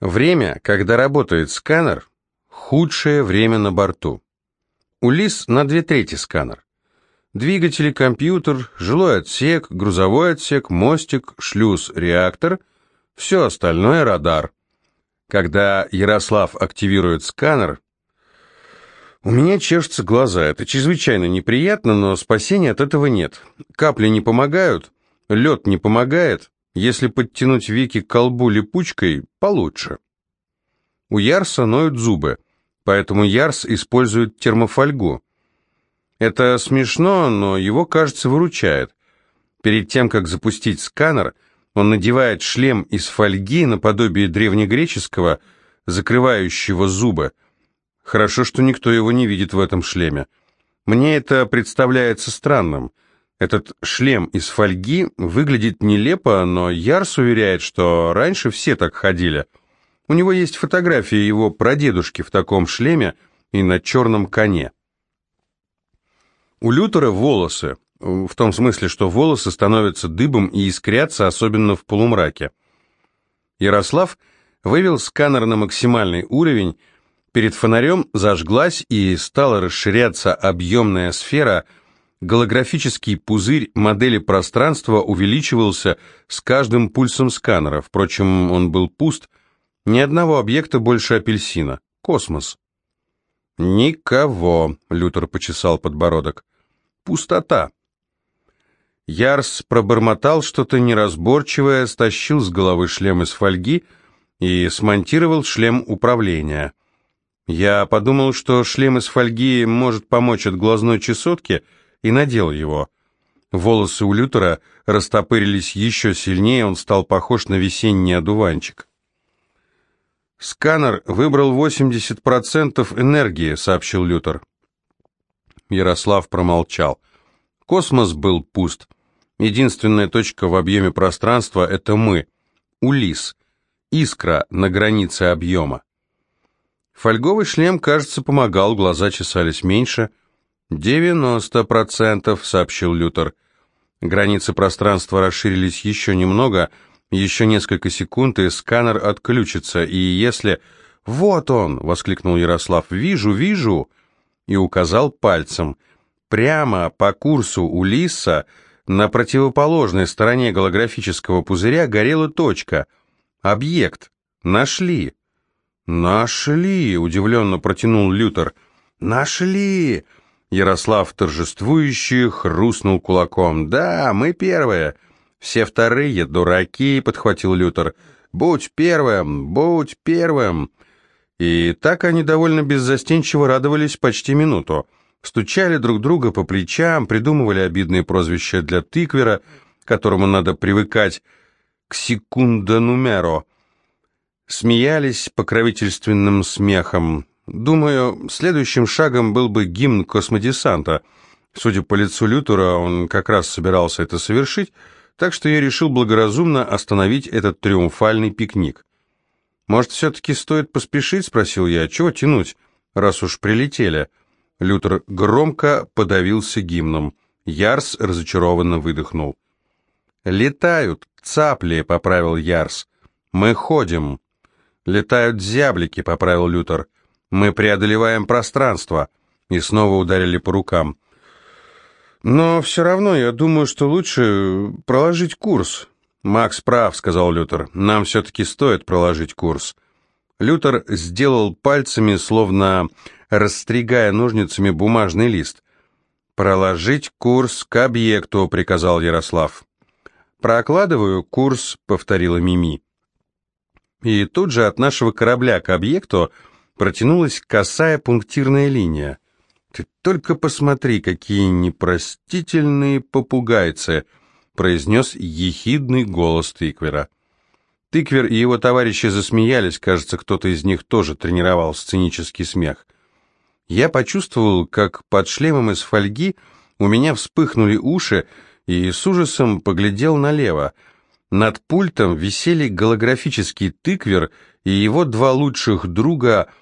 Время, когда работает сканер, худшее время на борту. У ЛИС на две трети сканер. Двигатели, компьютер, жилой отсек, грузовой отсек, мостик, шлюз, реактор, все остальное радар. Когда Ярослав активирует сканер, у меня чешутся глаза. Это чрезвычайно неприятно, но спасения от этого нет. Капли не помогают, лед не помогает, если подтянуть веки к колбу липучкой, получше. У Ярса ноют зубы, поэтому Ярс использует термофольгу. Это смешно, но его, кажется, выручает. Перед тем, как запустить сканер, он надевает шлем из фольги наподобие древнегреческого, закрывающего зубы. Хорошо, что никто его не видит в этом шлеме. Мне это представляется странным – этот шлем из фольги выглядит нелепо, но Ярс уверяет, что раньше все так ходили. У него есть фотография его прадедушки в таком шлеме и на черном коне. У Лютера волосы, в том смысле, что волосы становятся дыбом и искрятся, особенно в полумраке. Ярослав вывел сканер на максимальный уровень, перед фонарем зажглась и стала расширяться объемная сфера – Голографический пузырь модели пространства увеличивался с каждым пульсом сканера. Впрочем, он был пуст. Ни одного объекта больше апельсина. Космос. «Никого», — Лютер почесал подбородок. «Пустота». Ярс пробормотал что-то неразборчивое, стащил с головы шлем из фольги и смонтировал шлем управления. Я подумал, что шлем из фольги может помочь от глазной чесотки — и надел его. Волосы у Лютера растопырились еще сильнее, он стал похож на весенний одуванчик. «Сканер выбрал 80% энергии», — сообщил Лютер. Ярослав промолчал. Космос был пуст. Единственная точка в объеме пространства — это мы, Улис, искра на границе объема. Фольговый шлем, кажется, помогал, глаза чесались меньше — «Девяносто процентов», — сообщил Лютер. Границы пространства расширились еще немного, еще несколько секунд, и сканер отключится, и если... «Вот он!» — воскликнул Ярослав. «Вижу, вижу!» И указал пальцем. Прямо по курсу Улисса на противоположной стороне голографического пузыря горела точка. Объект. Нашли. «Нашли!» — удивленно протянул Лютер. «Нашли!» Ярослав торжествующий хрустнул кулаком. «Да, мы первые. Все вторые дураки», — подхватил Лютер. «Будь первым, будь первым». И так они довольно беззастенчиво радовались почти минуту. Стучали друг друга по плечам, придумывали обидные прозвища для тыквера, которому надо привыкать к секунда нумеро. Смеялись покровительственным смехом. Думаю, следующим шагом был бы гимн космодесанта. Судя по лицу Лютера, он как раз собирался это совершить, так что я решил благоразумно остановить этот триумфальный пикник. «Может, все-таки стоит поспешить?» — спросил я. «Чего тянуть, раз уж прилетели?» Лютер громко подавился гимном. Ярс разочарованно выдохнул. «Летают цапли», — поправил Ярс. «Мы ходим». «Летают зяблики», — поправил Лютер. Мы преодолеваем пространство. И снова ударили по рукам. Но все равно я думаю, что лучше проложить курс. Макс прав, сказал Лютер. Нам все-таки стоит проложить курс. Лютер сделал пальцами, словно расстригая ножницами бумажный лист. «Проложить курс к объекту», — приказал Ярослав. «Прокладываю курс», — повторила Мими. И тут же от нашего корабля к объекту протянулась косая пунктирная линия. «Ты только посмотри, какие непростительные попугайцы!» произнес ехидный голос тыквера. Тыквер и его товарищи засмеялись, кажется, кто-то из них тоже тренировал сценический смех. Я почувствовал, как под шлемом из фольги у меня вспыхнули уши, и с ужасом поглядел налево. Над пультом висели голографический тыквер и его два лучших друга —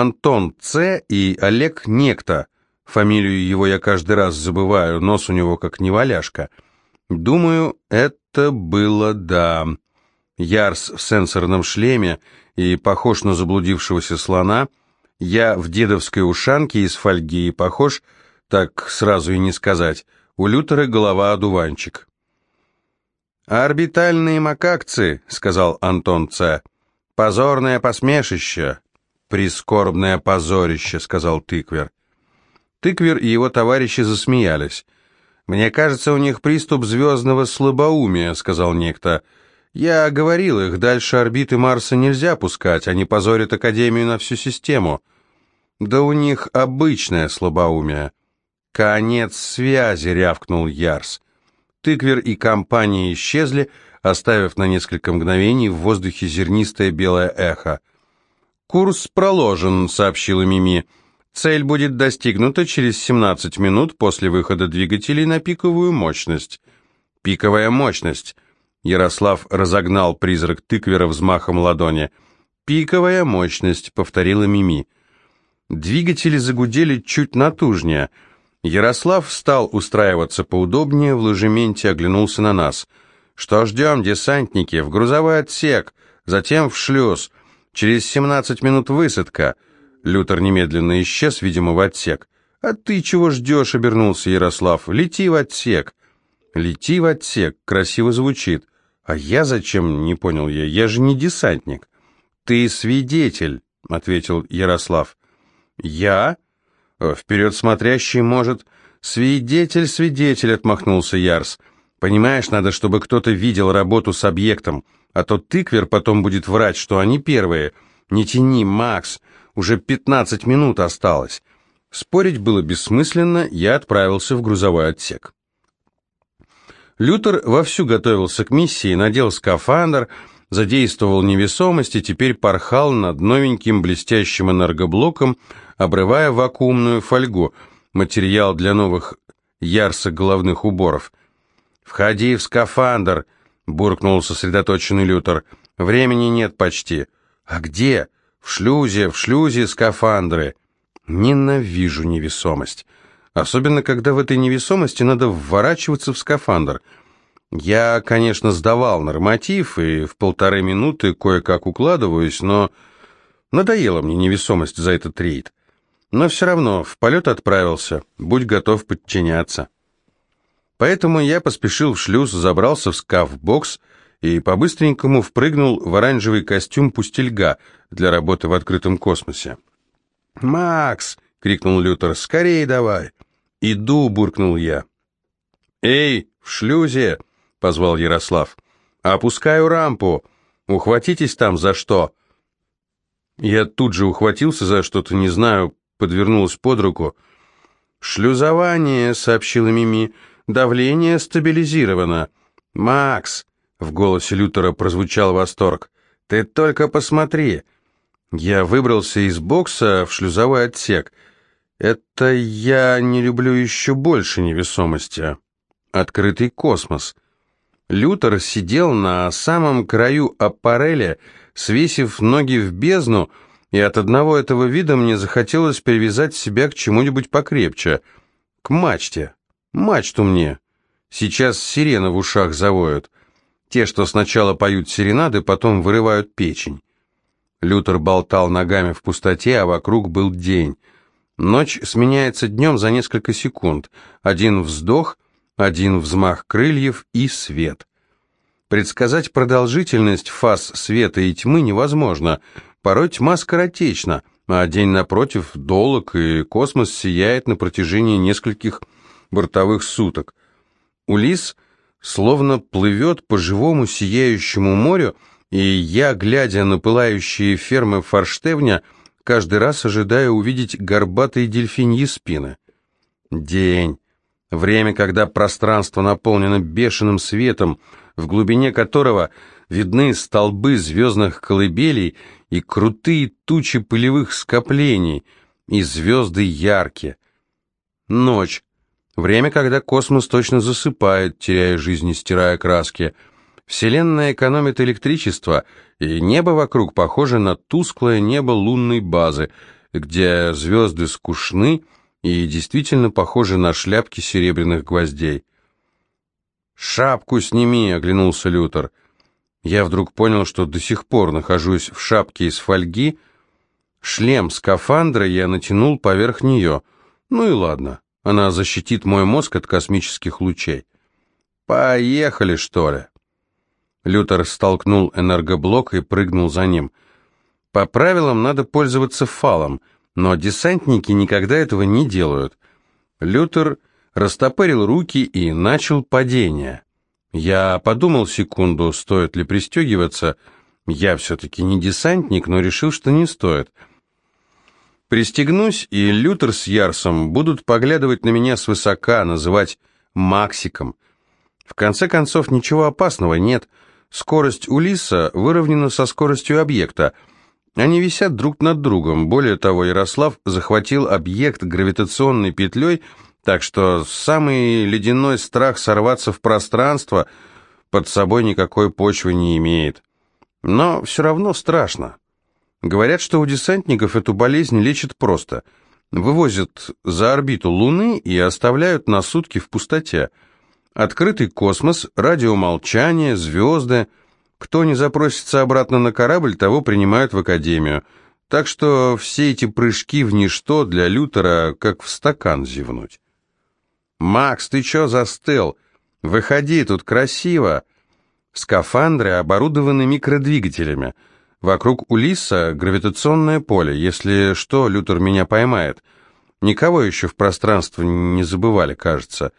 Антон Ц. и Олег Некто. Фамилию его я каждый раз забываю, нос у него как неваляшка. Думаю, это было да. Ярс в сенсорном шлеме и похож на заблудившегося слона, я в дедовской ушанке из фольги и похож, так сразу и не сказать, у Лютера голова одуванчик. «Орбитальные макакцы», — сказал Антон Ц. «Позорное посмешище». «Прискорбное позорище», — сказал Тыквер. Тыквер и его товарищи засмеялись. «Мне кажется, у них приступ звездного слабоумия», — сказал некто. «Я говорил их, дальше орбиты Марса нельзя пускать, они позорят Академию на всю систему». «Да у них обычное слабоумие». «Конец связи», — рявкнул Ярс. Тыквер и компания исчезли, оставив на несколько мгновений в воздухе зернистое белое эхо. «Курс проложен», — сообщила Мими. «Цель будет достигнута через 17 минут после выхода двигателей на пиковую мощность». «Пиковая мощность», — Ярослав разогнал призрак тыквера взмахом ладони. «Пиковая мощность», — повторила Мими. Двигатели загудели чуть натужнее — Ярослав стал устраиваться поудобнее, в ложементе оглянулся на нас. «Что ждем, десантники? В грузовой отсек, затем в шлюз. Через 17 минут высадка». Лютер немедленно исчез, видимо, в отсек. «А ты чего ждешь?» — обернулся Ярослав. «Лети в отсек». «Лети в отсек» красиво звучит. «А я зачем?» — не понял я. «Я же не десантник». «Ты свидетель», — ответил Ярослав. «Я?» «Вперед смотрящий может...» «Свидетель, свидетель», — отмахнулся Ярс. «Понимаешь, надо, чтобы кто-то видел работу с объектом, а то тыквер потом будет врать, что они первые. Не тяни, Макс, уже пятнадцать минут осталось». Спорить было бессмысленно, я отправился в грузовой отсек. Лютер вовсю готовился к миссии, надел скафандр, задействовал невесомость и теперь порхал над новеньким блестящим энергоблоком, обрывая вакуумную фольгу, материал для новых ярса головных уборов. «Входи в скафандр!» — буркнул сосредоточенный Лютер. «Времени нет почти». «А где?» «В шлюзе, в шлюзе скафандры». «Ненавижу невесомость. Особенно, когда в этой невесомости надо вворачиваться в скафандр». Я, конечно, сдавал норматив и в полторы минуты кое-как укладываюсь, но надоела мне невесомость за этот рейд. Но все равно в полет отправился, будь готов подчиняться. Поэтому я поспешил в шлюз, забрался в скаф-бокс и по-быстренькому впрыгнул в оранжевый костюм пустельга для работы в открытом космосе. «Макс!» — крикнул Лютер. «Скорей давай!» «Иду!» — буркнул я. «Эй, в шлюзе!» — позвал Ярослав. «Опускаю рампу! Ухватитесь там за что!» Я тут же ухватился за что-то, не знаю, подвернулась под руку. «Шлюзование», — сообщила Мими, — «давление стабилизировано». «Макс», — в голосе Лютера прозвучал восторг, — «ты только посмотри». Я выбрался из бокса в шлюзовой отсек. Это я не люблю еще больше невесомости. Открытый космос. Лютер сидел на самом краю аппареля, свесив ноги в бездну, и от одного этого вида мне захотелось привязать себя к чему-нибудь покрепче. К мачте. Мачту мне. Сейчас сирены в ушах завоют. Те, что сначала поют серенады, потом вырывают печень. Лютер болтал ногами в пустоте, а вокруг был день. Ночь сменяется днем за несколько секунд. Один вздох, один взмах крыльев и свет. Предсказать продолжительность фаз света и тьмы невозможно. Порой тьма скоротечна, а день напротив долог, и космос сияет на протяжении нескольких бортовых суток. Улис словно плывет по живому сияющему морю, и я, глядя на пылающие фермы форштевня, каждый раз ожидаю увидеть горбатые дельфиньи спины. День. Время, когда пространство наполнено бешеным светом, в глубине которого видны столбы звездных колыбелей и крутые тучи пылевых скоплений, и звезды яркие. Ночь. Время, когда космос точно засыпает, теряя жизнь и стирая краски. Вселенная экономит электричество, и небо вокруг похоже на тусклое небо лунной базы, где звезды скучны и действительно похожи на шляпки серебряных гвоздей. «Шапку сними!» — оглянулся Лютер. Я вдруг понял, что до сих пор нахожусь в шапке из фольги. Шлем скафандра я натянул поверх нее. Ну и ладно, она защитит мой мозг от космических лучей. Поехали, что ли? Лютер столкнул энергоблок и прыгнул за ним. По правилам надо пользоваться фалом, но десантники никогда этого не делают. Лютер растопырил руки и начал падение. Я подумал секунду, стоит ли пристегиваться. Я все-таки не десантник, но решил, что не стоит. Пристегнусь, и Лютер с Ярсом будут поглядывать на меня свысока, называть «Максиком». В конце концов, ничего опасного нет. Скорость Улиса выровнена со скоростью объекта. Они висят друг над другом. Более того, Ярослав захватил объект гравитационной петлей – так что самый ледяной страх сорваться в пространство под собой никакой почвы не имеет. Но все равно страшно. Говорят, что у десантников эту болезнь лечат просто. Вывозят за орбиту Луны и оставляют на сутки в пустоте. Открытый космос, радиомолчание, звезды. Кто не запросится обратно на корабль, того принимают в академию. Так что все эти прыжки в ничто для Лютера как в стакан зевнуть. «Макс, ты чё застыл? Выходи, тут красиво!» Скафандры оборудованы микродвигателями. Вокруг Улиса гравитационное поле. Если что, Лютер меня поймает. Никого еще в пространство не забывали, кажется.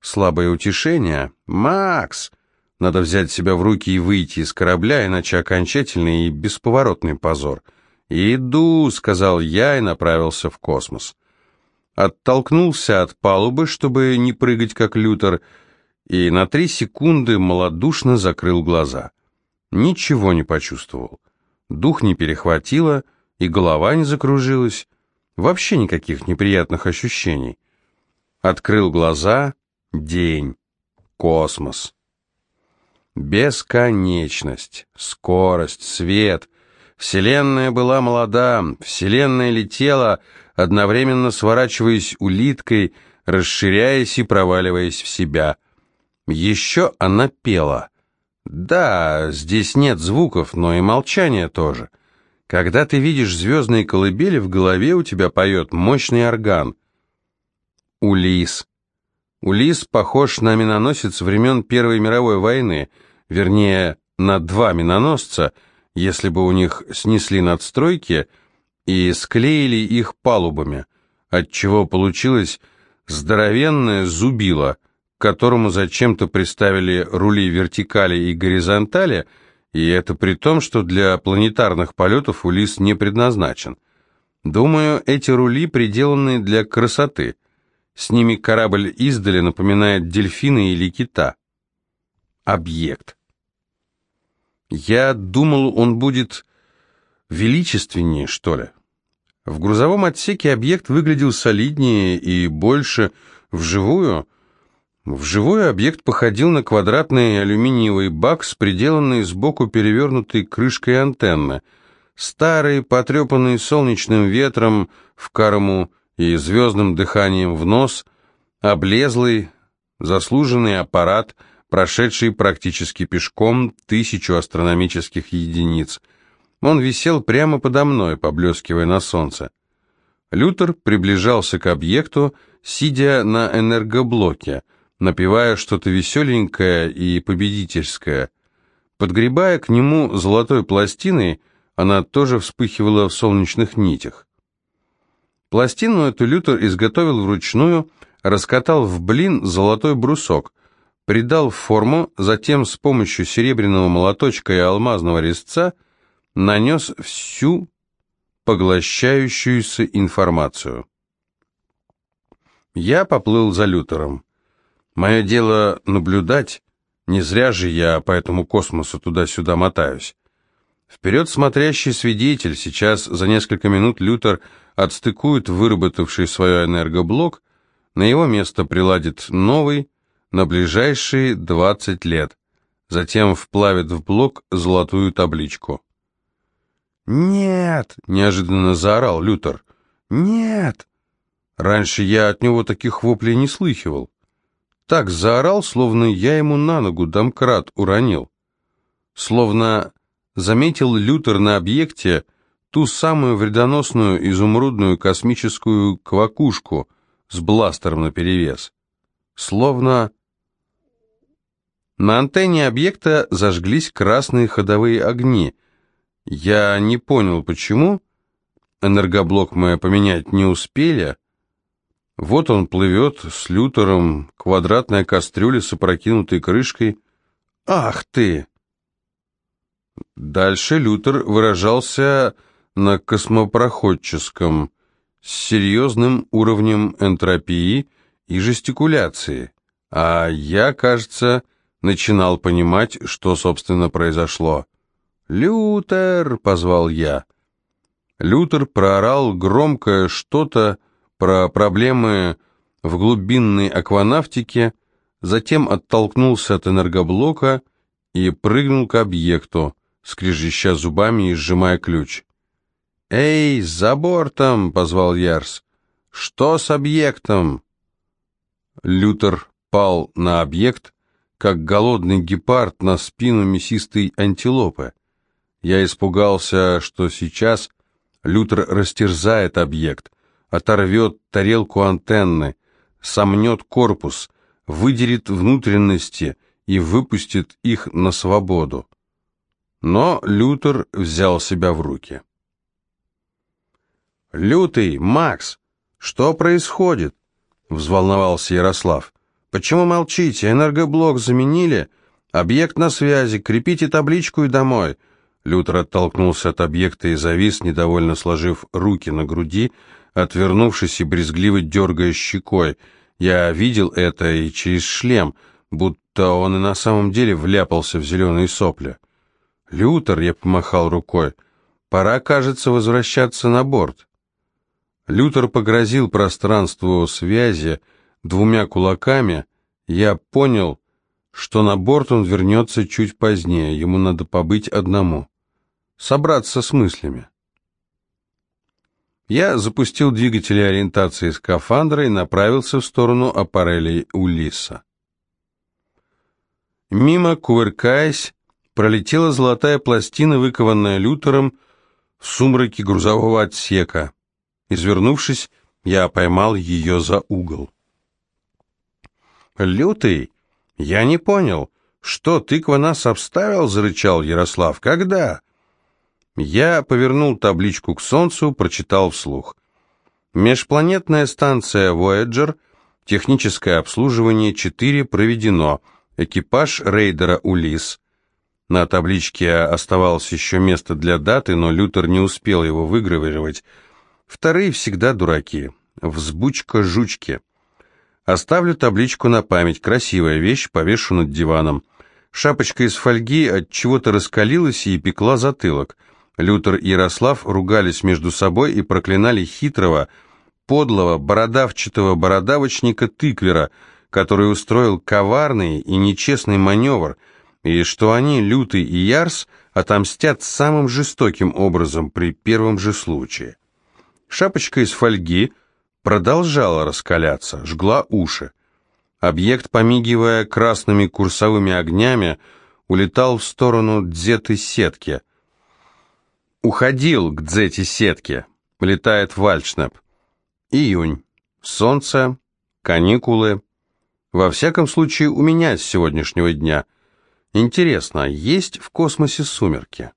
Слабое утешение. «Макс!» Надо взять себя в руки и выйти из корабля, иначе окончательный и бесповоротный позор. «Иду», — сказал я и направился в космос оттолкнулся от палубы, чтобы не прыгать как Лютер, и на три секунды малодушно закрыл глаза. Ничего не почувствовал. Дух не перехватило, и голова не закружилась. Вообще никаких неприятных ощущений. Открыл глаза. День. Космос. Бесконечность, скорость, свет. Вселенная была молода, Вселенная летела, одновременно сворачиваясь улиткой, расширяясь и проваливаясь в себя. Еще она пела. Да, здесь нет звуков, но и молчания тоже. Когда ты видишь звездные колыбели, в голове у тебя поет мощный орган. Улис. Улис похож на миноносец времен Первой мировой войны, вернее, на два миноносца, если бы у них снесли надстройки – и склеили их палубами, отчего получилось здоровенное зубило, которому зачем-то приставили рули вертикали и горизонтали, и это при том, что для планетарных полетов Улис не предназначен. Думаю, эти рули приделаны для красоты. С ними корабль издали напоминает дельфина или кита. Объект. Я думал, он будет величественнее, что ли. В грузовом отсеке объект выглядел солиднее и больше. Вживую... Вживую объект походил на квадратный алюминиевый бак с приделанной сбоку перевернутой крышкой антенны. Старый, потрепанный солнечным ветром в корму и звездным дыханием в нос, облезлый, заслуженный аппарат, прошедший практически пешком тысячу астрономических единиц – он висел прямо подо мной, поблескивая на солнце. Лютер приближался к объекту, сидя на энергоблоке, напевая что-то веселенькое и победительское. Подгребая к нему золотой пластиной, она тоже вспыхивала в солнечных нитях. Пластину эту Лютер изготовил вручную, раскатал в блин золотой брусок, придал форму, затем с помощью серебряного молоточка и алмазного резца – нанес всю поглощающуюся информацию. Я поплыл за Лютером. Мое дело наблюдать, не зря же я по этому космосу туда-сюда мотаюсь. Вперед смотрящий свидетель, сейчас за несколько минут Лютер отстыкует выработавший свой энергоблок, на его место приладит новый на ближайшие 20 лет, затем вплавит в блок золотую табличку. «Нет!» — неожиданно заорал Лютер. «Нет!» Раньше я от него таких воплей не слыхивал. Так заорал, словно я ему на ногу домкрат уронил. Словно заметил Лютер на объекте ту самую вредоносную изумрудную космическую квакушку с бластером наперевес. Словно... На антенне объекта зажглись красные ходовые огни. Я не понял, почему. Энергоблок мы поменять не успели. Вот он плывет с лютером, квадратная кастрюля с опрокинутой крышкой. Ах ты! Дальше Лютер выражался на космопроходческом, с серьезным уровнем энтропии и жестикуляции, а я, кажется, начинал понимать, что, собственно, произошло. «Лютер!» — позвал я. Лютер проорал громкое что-то про проблемы в глубинной акванавтике, затем оттолкнулся от энергоблока и прыгнул к объекту, скрежеща зубами и сжимая ключ. «Эй, за бортом!» — позвал Ярс. «Что с объектом?» Лютер пал на объект, как голодный гепард на спину мясистой антилопы. Я испугался, что сейчас Лютер растерзает объект, оторвет тарелку антенны, сомнет корпус, выдерет внутренности и выпустит их на свободу. Но Лютер взял себя в руки. «Лютый, Макс, что происходит?» — взволновался Ярослав. «Почему молчите? Энергоблок заменили? Объект на связи, крепите табличку и домой». Лютер оттолкнулся от объекта и завис, недовольно сложив руки на груди, отвернувшись и брезгливо дергая щекой. Я видел это и через шлем, будто он и на самом деле вляпался в зеленые сопли. «Лютер», — я помахал рукой, — «пора, кажется, возвращаться на борт». Лютер погрозил пространству связи двумя кулаками. Я понял, что на борт он вернется чуть позднее, ему надо побыть одному, собраться с мыслями. Я запустил двигатели ориентации скафандра и направился в сторону аппарелей Улиса. Мимо, кувыркаясь, пролетела золотая пластина, выкованная лютером в сумраке грузового отсека. Извернувшись, я поймал ее за угол. «Лютый, я не понял, что тыква нас обставил?» — зарычал Ярослав. «Когда?» Я повернул табличку к Солнцу, прочитал вслух. Межпланетная станция Voyager, техническое обслуживание 4 проведено, экипаж рейдера Улис. На табличке оставалось еще место для даты, но Лютер не успел его выгравировать. Вторые всегда дураки. Взбучка жучки. Оставлю табличку на память. Красивая вещь, повешу над диваном. Шапочка из фольги от чего-то раскалилась и пекла затылок. Лютер и Ярослав ругались между собой и проклинали хитрого, подлого, бородавчатого бородавочника Тыквера, который устроил коварный и нечестный маневр, и что они, Лютый и Ярс, отомстят самым жестоким образом при первом же случае. Шапочка из фольги продолжала раскаляться, жгла уши. Объект, помигивая красными курсовыми огнями, улетал в сторону дзеты-сетки. Уходил к дзете-сетке. Летает Вальшнеп. Июнь. Солнце, каникулы. Во всяком случае, у меня с сегодняшнего дня. Интересно, есть в космосе сумерки?